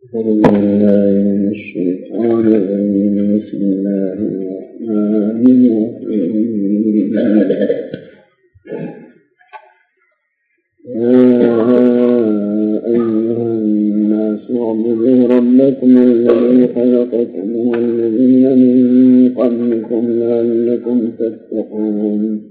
أعوذ بالله من الشيطان بسم الله الرحمن الرحيم يا أيها الناس اعبدوا ربكم الذي خلقكم والذين من قبلكم لعلكم تتقون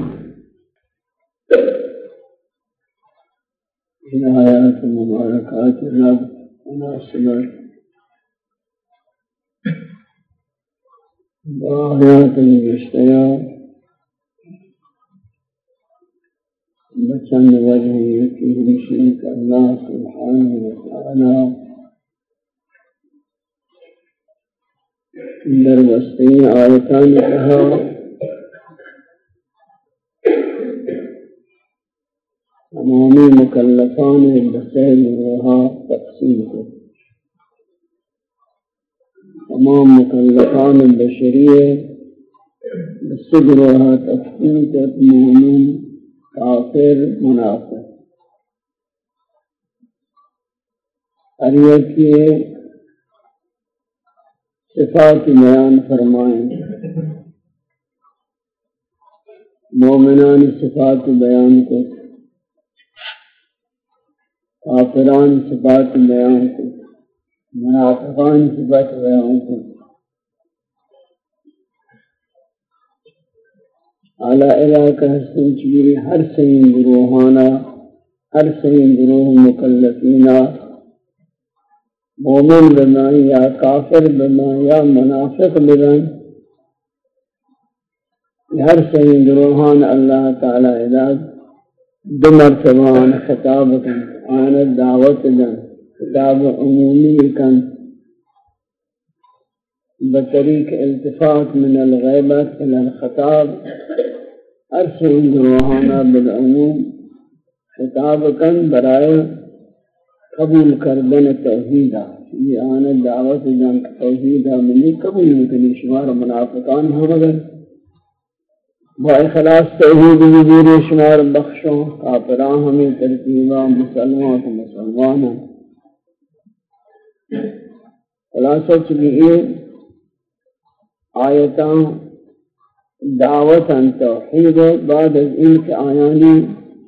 الآيات المباركات المناسبات الآيات المشتيا بچند وجه یکی شریک اللہ سبحانہ وتعالی در وسطی آیتان کہا تمامی مکلفان بسیل روحا تقسیم کو تمام مکلفان بشریہ بسد روحا تقسیم کو مومن کافر منافق ہر ایک کی صفات بیان فرمائیں۔ مومنان صفات بیان کو کافران صفات بیان کو منافقان صفات بیان کو اعلی علاقہ حسن چبیری ہر سین گروہانا ہر سین گروہ مکلفینا مومن بنا یا کافر بنا یا منافق بنا، ہر سین گروہان اللہ تعالی علاق دو مرتبان خطاب کن آن دعوت دن خطاب عمومی کن بطریق التفات من الغیبت إلى الخطاب. ارسل دروحانا بالعموم. خطاب کن برائے قبول کردن توحیدہ یہ آن دعوت جان توحیدہ منی قبول مکنی شمار منافقان ہو مگر با اخلاص توحید وزیر شمار بخشوں کافران ہمیں ترتیبہ مسلمان کو مسلمان ہیں۔ خلاصہ چلی یہ آیتان دعوت ان توحید بعد از ان کے آیانی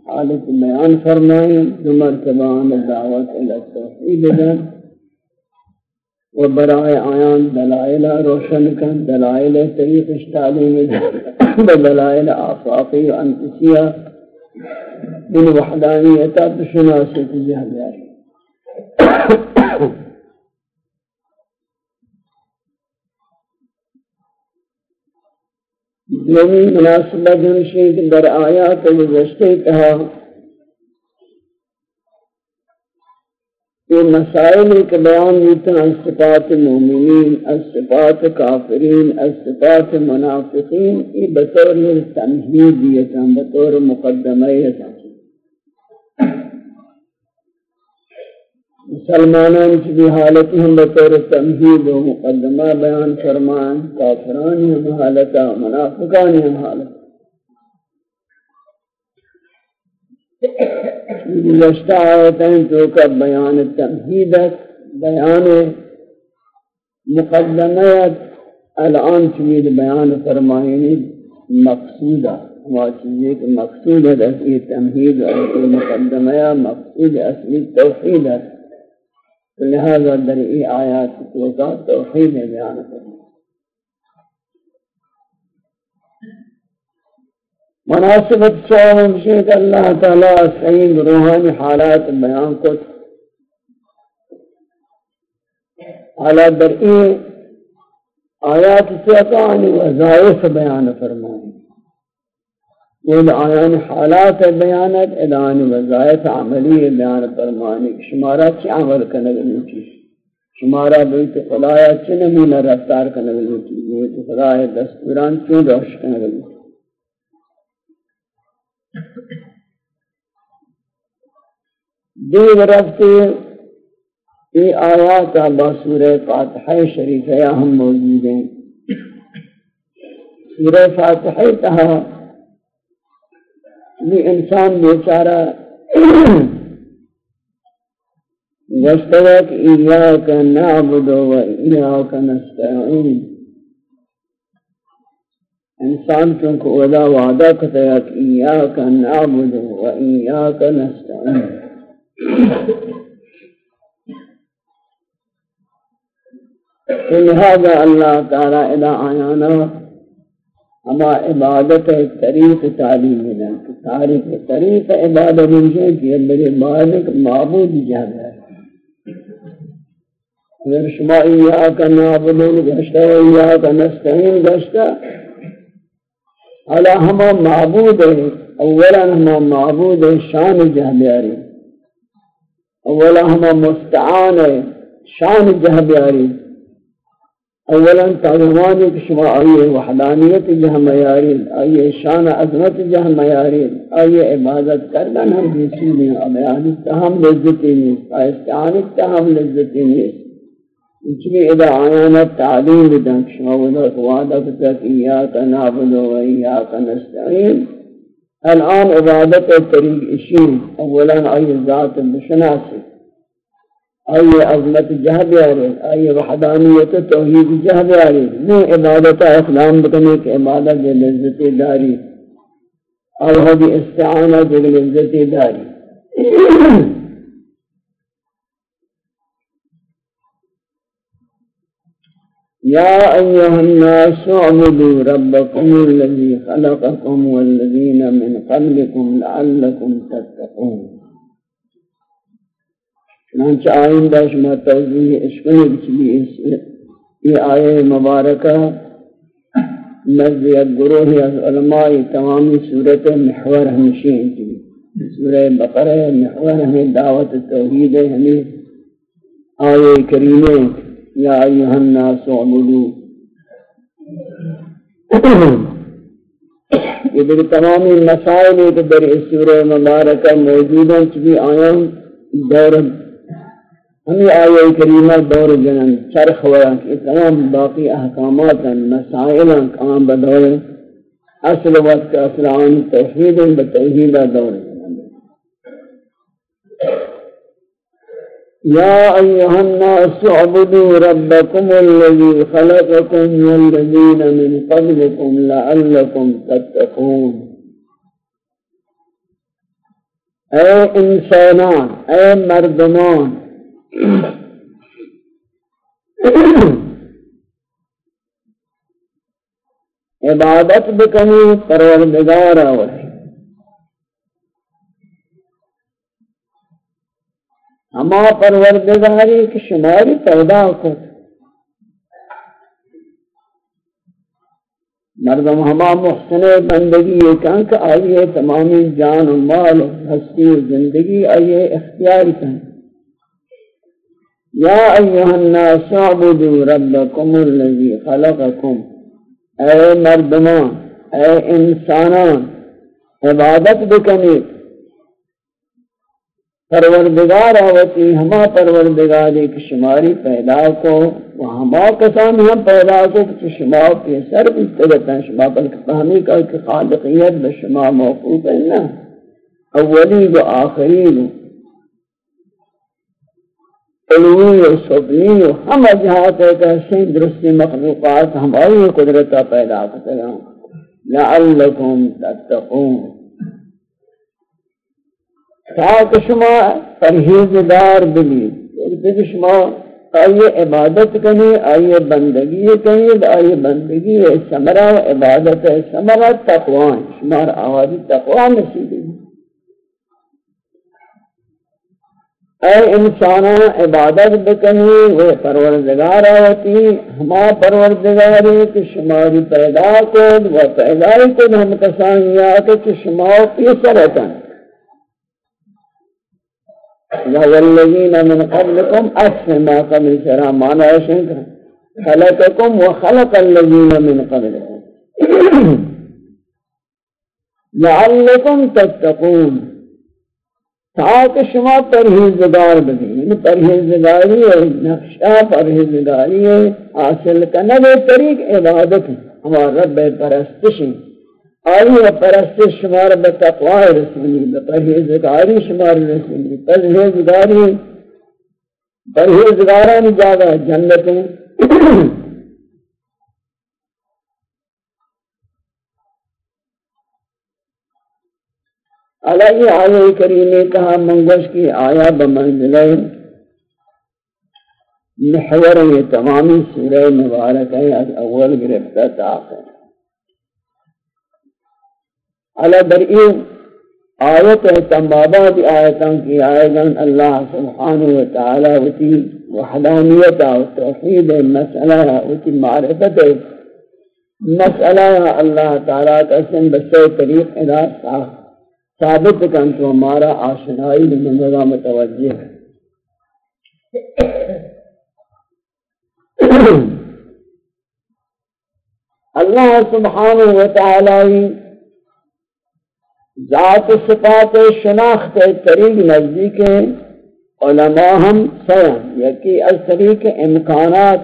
حالت بیان فرمائیں۔ دو مرتبان دعوت الى توحید دن و برائے آیان دلائل روشن کن، دلائل طریق اشتعلیم دلائل آفاقی و انتسیہ من وحدانیتا بشناسی تجہ بیاری دومی مناسبت ہمشید در آیات گزشتے کہا یہ مسائل کے بیان ہوتا ہے صفات مومنین صفات کافرین صفات منافقین یہ بطور تمہید دیتا بطور مقدمہ دیتا مسلمانان کی بھی حالت ہم بطور تمہید و مقدمہ بیان فرمان کافرانی ہم حالتا منافقانی ہم حالتا گزشتہ آیتیں تو کا بیان تمہیدت بیان مقدمیت الآن چمید بیان فرمائنی مقصودہ ہوا چیزیں کہ مقصود ہے اصلی تمہید اور مقدمیہ مقصود اصلی توحید ہے لہذا در ای آیات تو کا توحید بیان فرمائنی مناسبت چاہوں کہ اللہ تعالیٰ صحیح روحانی حالات بیان کو حالات در این آیات سیقانی وظائف بیان فرمائیں۔ یہ آیان حالات بیانت ادان وظائف عملی بیان فرمانی شمارا چی عمل کنگ نوچی؟ شمارا بیت خدایا چی نمونہ رفتار کنگ نوچی؟ بیت خدایا دستوران چون روش کنگ نوچی دیو رفتے یہ آیات با سورہ فاتحہ شریف ہے، ہم موجود ہیں۔ سورہ فاتحہ تہا یہ انسان بیچارہ واشتوک ایاک نعبد و ایاک نستعین۔ انسان چونکہ اولا وعدہ کتا ہے کہ ایاک نعبد و ایاک نستعین۔ لہذا اللہ تعالی الہ آیانا، ہما عبادت طریق تعلیم دن تاریخ طریق عبادت مجھے کہ میرے مالک معبود جہاں ہے۔ اگر شما ایاک نعبدون گشتا و ایاک نستعین گشتا علا ہما معبود ہے اولا ہما معبود ہے شان جہاں بیاری اولا ہما مستعان. شان جہاں بیاری اولا تعظمانی کہ شما آئیے وحدانیت جہاں میارین آئیے شان عظمت جہاں میارین آئیے عبادت کردن ہم جیسی میں بیانی تہم لذتی نہیں استعانت تہم لذتی نہیں اچھوی اذا آیانا تعلیم بدن شما ودا قوادہ کتک ایاک نعبد و ایاک نستعین. الان عبادت طریق اشین، اولا آئیے ذات مشناسی آئیے عظمت جہد بیارے آئیے وحدانیت توحید جہد بیارے نو عبادت اخلام بکنے کہ عبادت جے لذت داری. اور ہوگی استعانہ جے لذت داری. یا ایوہ الناس اعبدوا ربکم الذي خلقکم والذین من قبلکم لعلکم تتقون. چنانچہ آئندہ شما توضیح اشکنی بچلی یہ آئے مبارکہ نزد گروہ از علماء تمامی صورت محور ہمشی ہیں سورہ بقرہ محور ہمیں دعوت توحید ہمیں آئے کریمے یا ایوہ الناس عمدو یہ دیکھ تمامی مسائل ایک در سورہ مبارکہ موجود ہیں چلی آیاں دور ہمیں آئے کریمہ دور جنن چرخ ورن کہ تمام باقی احکامات مسائل کام بدور اصل وقت کا اصلان توحید بتوحید دور يا أيها الناس اعبدوا ربكم الذي خلقكم والذين من قبلكم لعلكم تتقون. اے إنسانان اے مردمان. عبادت بکنی پروردگار آوری. ہما پروردگاری کی شماری پیدا کر مردم ہما محسن بندگی یہ کہاں کہ آئیے تمامی جان و مال و ہستی و زندگی آئیے اختیار کریں یا ایوہ الناس عبدو ربکم اللذی خلقکم. اے مردمان، اے انسانان، عبادت بکنی پروردگار آوتی، ہما پروردگار ایک شماری پیدا کو وہ ہما کسان ہم پیدا کو کہ شما کے سر بھی تلتا ہے شما بلکہ فہمی کا کہ خالقیت بشما موقوف ہے نا۔ اولی و آخری علوی و سبنی و ہم جہات ہے کہ سین درستی مخلوقات ہماری قدرتا پیدا کرتے ہیں۔ لعلکم تتقون۔ تاک شما پرہیزدار بلی یعنی شما آئیے عبادت کنی، آئیے بندگی کنی، آئیے بندگی ہے سمرہ عبادت ہے سمرہ تقوان شمار آوازی تقوان نصیب اے انسانا عبادت بکنی، وہ پروردگار آتی ہما پروردگاری کہ شماری پیدا کن و پیدای کن ہم کسانیا کہ شمار پیسرتن والذین من قبلكم اکثر ما قبل سرا مانا شنکر خلقكم وخلق الذين من قبلكم. لعلكم تتقون. تاکہ شما پرہیزگار بگی یعنی پرہیزگاری ہے، نقشہ پرہیزگاری ہے، حاصل کرنا وہ طریق عبادت ہے. ہمارا رب پرستش ہے. آئی پرستش شمار بتقوی رسولی بپرہیزگاری شمار رسولی، پرہیزگاری، پرہیزگاران جاگا جنت علیہ آیہ کریمی کہا منگوش کی آیا بمنزلہ محور یہ تمامی سورہ مبارک ہے، از اول گرفتہ تاخر علی برئی آیت تمبابات آیتان کی آیتان اللہ سبحانہ وتعالی وتی وحدانیت و توحید مسئلہ وتی معرفت مسئلہ اللہ تعالی کا سن بسے طریق ثابت کن تو ہمارا آشنائی لمنگا متوجہ ہے۔ اللہ سبحانہ وتعالی ذات صفات شناخت طریق نزدیک علماء ہم سیم یکی از طریق امکانات،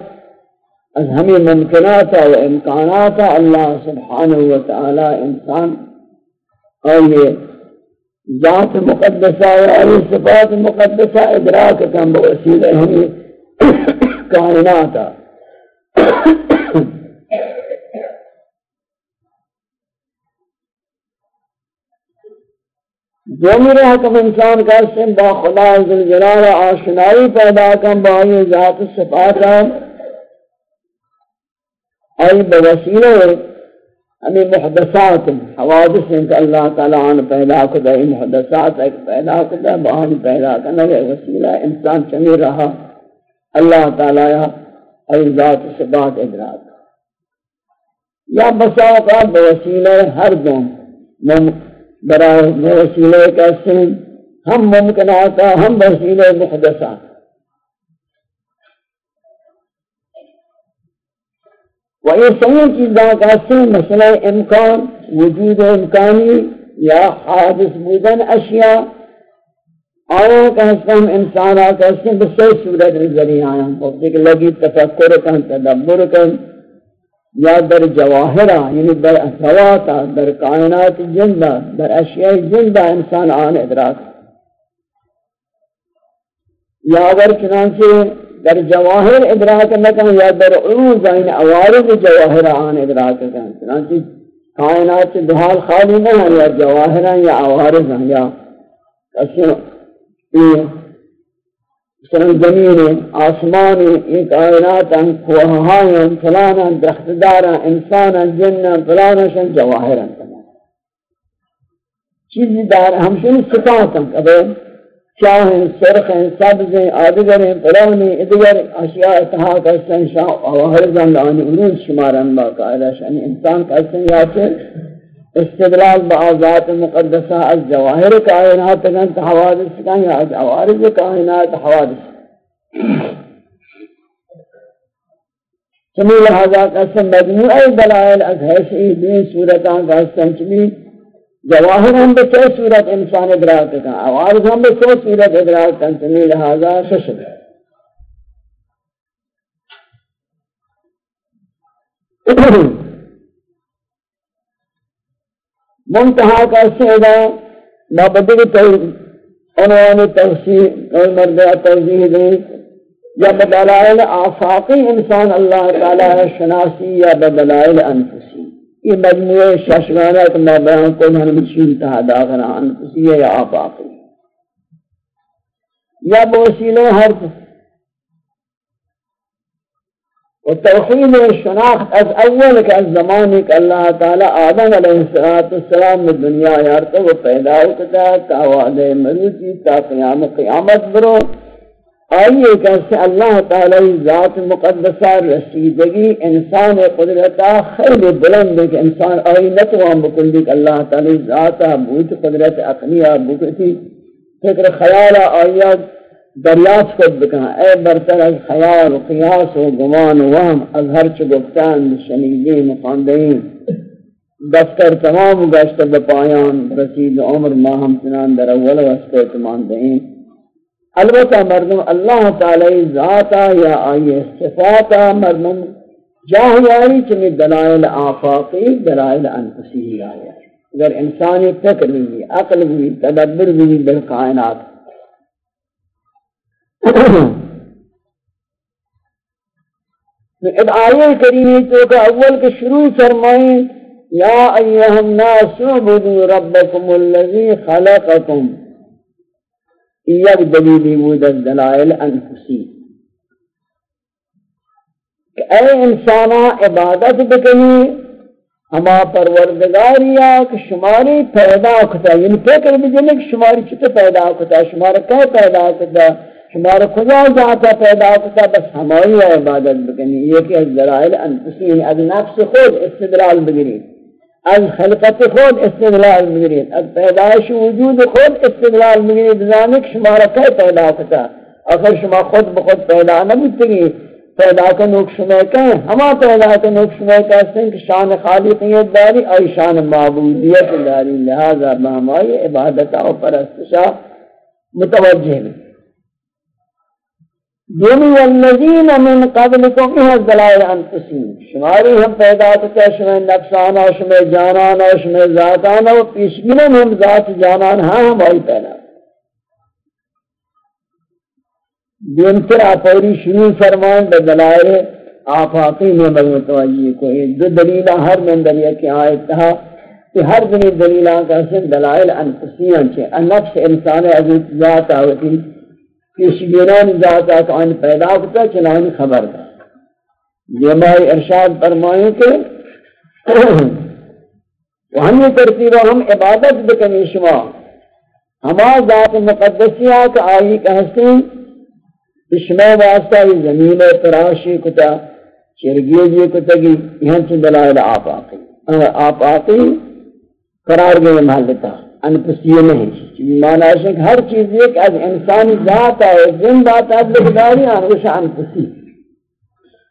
از ہمیں ممکنات و امکانات اللہ سبحانہ وتعالی انسان، اور یہ ذات مقدسہ و صفات مقدسہ ادراک کم بوسیلہ ہمیں کائنات جو میرے حکم انسان کا سن با خدا ذلجلال آشنائی پیدا کم با یہ ذات صفات ای بوسیلہ ہمیں یعنی محدثات، حوادث ہیں کہ اللہ تعالیٰ عنہ پیدا کردہ ان محدثات ایک پیدا کردہ بہانی پیدا کرنا ہے وسیلہ انسان چمی رہا، اللہ تعالیٰ ای ذات سے بات ادراک۔ یا بساوقات بوسیلہ ہر دوں برای بوسیلہ کیسے ہم ممکنات ہم بوسیلہ محدثات و یہ صحیح چیزاں کا سن مسئلہ امکان، وجود امکانی یا حادث بودن اشیاء۔ آیا کہ ہم انسان آتا ہے بسی صورت نظری آیا۔ وقتی کہ لگی تفکر کن، تدبر کن۔ یا در جواہرہ یعنی در اثواتا در کائنات جندہ در اشیاء جندہ انسان آن ادراک یا اگر چنانچہ در جواہر ادراک نکن، یا در عروض این عوارض جواہر آن ادراک کن، چنانچہ کائنات سے دحال خالی نہ ہیں، یا جواہر ہیں، یا عوارض ہیں، یا مثلا زمین آسمان یہ کائنات ہیں کوہاں ہیں فلانا درختدار ہیں انسان ہیں جن ہیں فلانا شن جواہر ہیں چیزی دار ہم شن صفات ہیں کبھے چاہیں سرخیں سبزیں آدگریں پلونی ادگر، اشیاء اتحا کسن شاہ وحرزن لانی علوم شمارن باقاعدہ یعنی شان انسان کسن یا چھر استدلال بعضات مقدسہ از جواہر کائنات تگن حوادث کن یا از عوارض کائنات حوادث۔ چمی لہذا قسم مجموعی دلائل از حیثی دین صورتان قسم چمی جواہر ہم بے چو صورت انسان ادراک کا عوارض ہم بے چو صورت ادراک کا سمی لہذا ششد منتحہ کا سیدہ مابدی عنوان توسیع اور مردہ توضیح دی یا بدلائل آفاقی انسان اللہ تعالی شناسی یا بدلائل انفسی۔ یہ مجموعہ ششگانہ کہ میں بیان کو میں مشین تہا داغنا انفسی ہے یا آپ آقی یا بوسیلے ہر و توحید شناخت از اول که از زمانی که اللہ تعالی آدم علیہ السلام دنیا یارتا و پیدا کتا تا وعدے مروچی تا قیام قیامت برو۔ آئیے کہ اللہ تعالی ذات مقدسہ رسیدگی انسان قدرتا خیلی بلند ہے کہ انسان آئی نتوان بکلی کہ اللہ تعالی ذاتا بوت قدرت اقنیہ بکتی۔ فکر خیال آئیت دریافت کد بکن. اے برتر از خیال و قیاس و گمان و وهم از ہر چو گفتان شنیدین و خاندین دفتر تمام گشت بپایان رسید عمر ما ہم سنان در اول وسط اتمان دئین البتہ مردم اللہ تعالی ذاتا یا آئی صفاتا مردم جاہی آئی چمی دلائل آفاقی، دلائل انفسی آئی اگر انسانی فکر بھی عقل بھی تدبر بھی بالکائنات اب آئے کریمی تو کہ اول کے شروع فرمائیں، یا ایہا الناس عبدو ربکم اللذی خلقکم۔ یک دلیلی مودت دلائل انفسی۔ کہ اے انسانا عبادت بکنی ہما پروردگاریا کہ شماری پیدا کتا یعنی فکر بجنے کہ شماری چھتے پیدا کتا شمارا کہ پیدا کتا؟ شمار خدا ذاتا پیدا کتا بس ہماری عبادت بکنی، یہ کہ از ذرائل انفسین از نفس خود استدلال بگری از خلقت خود استدلال بگری از پیدایش وجود خود استدلال بگری بزانک شمارا کہ پیدا کتا اگر شما خود بخود پیدا نبودتگی پیدا کنوک شما کہیں ہما پیدا کنوک شما کہتے ہیں کہ شان خالقیت داری اور شان معبودیت داری، لہذا بہمائی عبادت اور پرستشا متوجہ میں دونی والذین من قبلکم یہ دلائل انفسین شماری ہم پیدا کرتے شمع نفسانا شمع جانانا شمع ذاتانا و پیشگینن ہم ذات جانان ہاں ہم آئی پیدا۔ دینتر آپوری شروع فرمائیں بدلائل آفاقی میں متوجہ کو یہ دو دلیلہ ہر من دلیہ کی آیت تھا کہ ہر دنی دلیلہ کا سن دلائل انفسیان چھے نفس انسان عزیز ذات آوتی اس پیشگیران ذات آن پیدا کرتا چنان خبر دا یہ بھائی ارشاد فرمائیں کہ ہم یہ ترتیبہ ہم عبادت بکنی شما۔ ہما ذات مقدسیات آئی کہستی شما واسطہ یہ زمین تراشی کتا چرگی جی کتا گی یہاں سے دلائل آپ آقی آپ آقی قرار گئے محلتا۔ انفسیہ نہیں معنی ہے کہ ہر چیز ایک از انسانی ذات ہے زندہ تعلق داری ہمیشہ انفسی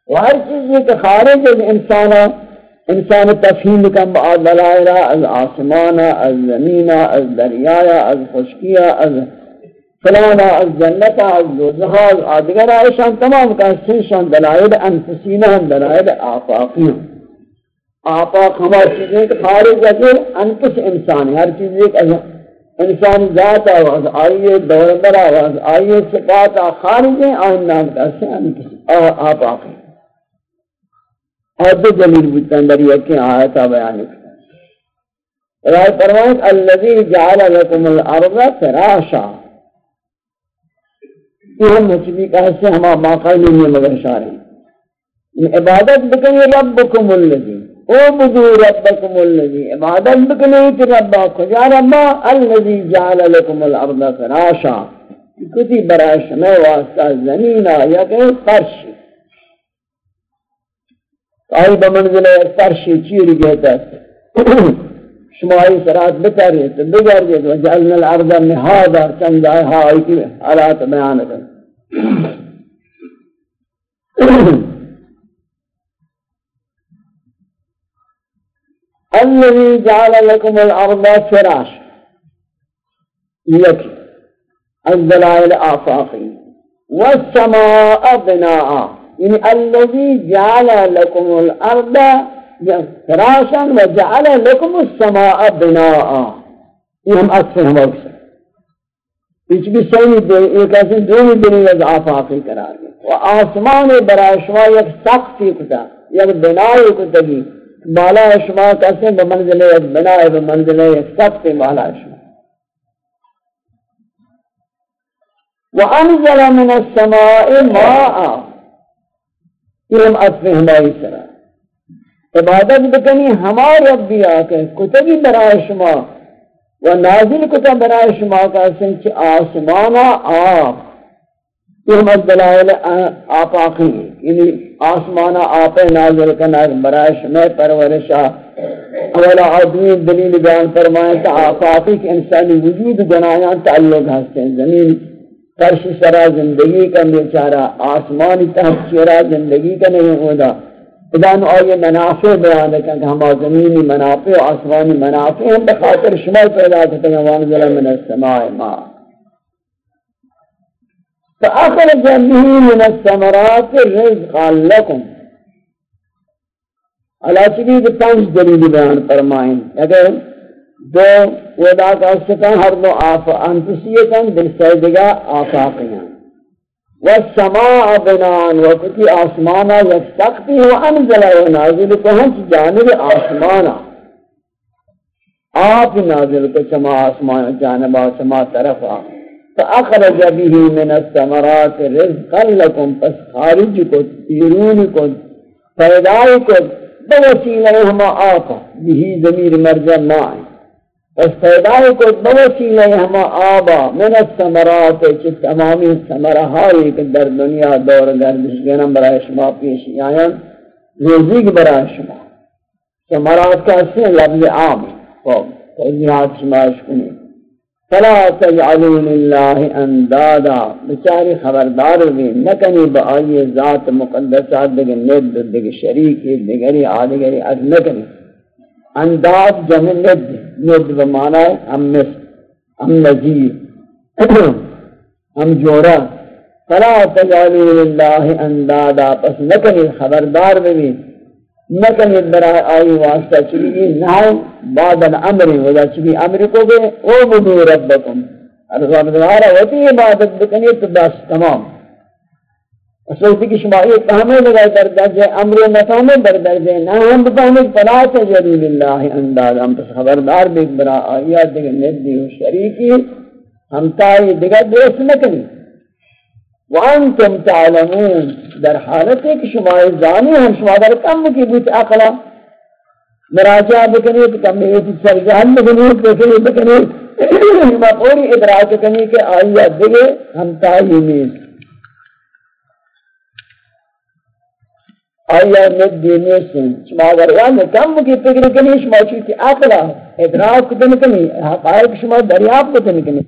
و ہر چیز ایک خارج از انسان انسان تفہیم کم بعد دلائرہ از آسمانہ از زمینہ از دریایہ از خشکیہ از فلانا از جنتا از دوزخہ از آدگرہ ایشان تمام کا سنشان دلائل انفسینہ دلائل آفاقیہ آفاق ہماری چیزیں کہ خارج ہے انکس انسان ہر چیز ایک انسان ذات آواز آئیے دور بر آواز آئیے، صفات خارج ہیں، آئین نام کا سے انکس آفاق ہیں۔ اور دو دلیل بودتاں در یکی آیتا بیانی کرتا رائے فرمائیت اللذی جعل لکم الارض فراشا۔ یہ ہم مچبی کا حصہ ہما باقی نہیں ہے مگر شاریں عبادت بکنی ربکم اللذی او اعبدوا ربكم الذي عبادت بکنی کہ ربا کجا ربا الذي جعل لكم الارض فراشا. کتی برای شما واسطہ زمین یا کہ فرش آئی بمنزل فرش چیر گئتا شما آئی سرات بتاری تو بگر گئت وجعلنا الارض مهادا چند آئی ہاں آئی کی حالات بیان الذي جعل لكم الأرض فراش لك الدلائل آفاقي. والسماء بناء. يعني الذي جعل لكم الأرض فراشا وجعل لكم السماء بناء. يهم أكثر هم أكثر کچھ بھی صحیح ایک ایسے دونی دنی از آفاقی قرار گئے و آسمان برای شما یک سختی کتا یک بنائی کتا گی. بالا شما کیسے بمنزل ایک بنا ہے بمنزل ایک سب سے بالا شما۔ وَأَنزَلَ مِنَ السَّمَاءِ مَاءً۔ یہ ہم عطف ہماری سرا عبادت بکنی ہمار رب بھی آکے کتبی برای شما۔ و نازل کتا برای شما کا سنچ آسمانا آپ یہ دلائل آپ آخی یعنی آسمانا آپ نازل کنا برای شما پرورشا اولا آدمی دلیل بیان فرمائیں کہ آپ آخی کہ انسانی وجود جنایان تعلق ہستے ہیں زمین فرش سرا زندگی کا بیچارہ آسمانی تحت چرا زندگی کا نہیں ہوتا۔ ادان آئیے منافع بیان ہے کہ ہم زمینی منافع و آسمانی منافع ہم بخاطر شما پیدا کرتے ہیں۔ وانزل من السماء ما فأخرج به من الثمرات رزقا لكم. علا چلی پنج دلیل بیان فرمائیں، اگر دو ودا کا سکن ہر دو آف انفسیتن دل سیدگا آفاقیاں. والسماء بنان وقتی آسمانا یک سختی و انزل و نازل کو ہنچ جانب آسمانا آپ نازل کو، سما آسمان جانبا سما طرفا فأخرج به من الثمرات رزقا لكم، پس خارج کو تیرون کو پیدائی کو بوسیلہ ہما آقا بھی ضمیر مرجع مائیں اس پیدای کو بوسی نہیں ہما آبا، من السمرات چی تمامی سمرہائی کہ در دنیا دور گردش گنم برای شما پیشی آیان روزی کی برای شما۔ سمرات کا سے لفظ عام خوب تجنات شما اشکنی فلا تجعلون اللہ اندادا. بچاری خبردار بھی نکنی با آئی ذات مقدسات دیگر ند دیگر شریکی دیگری آدگری از نکنی انداد جمع ند ند بمانا ہے ہم مصر ہم نظیر ہم جورا فلا تجعلوا للہ اندادا. پس نکنی خبردار بھی نکنی برای آئی واسطہ چلی نائم بعد الامر ودا چلی امر کو گئے او بدو ربکم۔ ارغب دوارا ہوتی عبادت بکنی تو بس تمام۔ اصولی کی شما یہ کامے لگائے در درجہ امر نفامے در درجہ نہ ہم بتانے فلا تجلیل اللہ انداز۔ ہم پس خبردار بیک برا آیات دیگر ندی و شریکی ہم تائی دیگر دوست نکنی۔ وانتم تعلمون. در حالت ہے کہ شما زانی ہم شما در کم کی بوت اقلا مراجعہ بکنی تو کم یہ سرجان بکنی بکنی بکنی ما پوری ادراک کنی کہ آیات دیگر ہم تائی مین آیا دینے سے. شما اگر وہاں کم کی فکر کنی شما چوتی عقلہ ادراک کنی کنی حقائق شما دریاب کنی کنی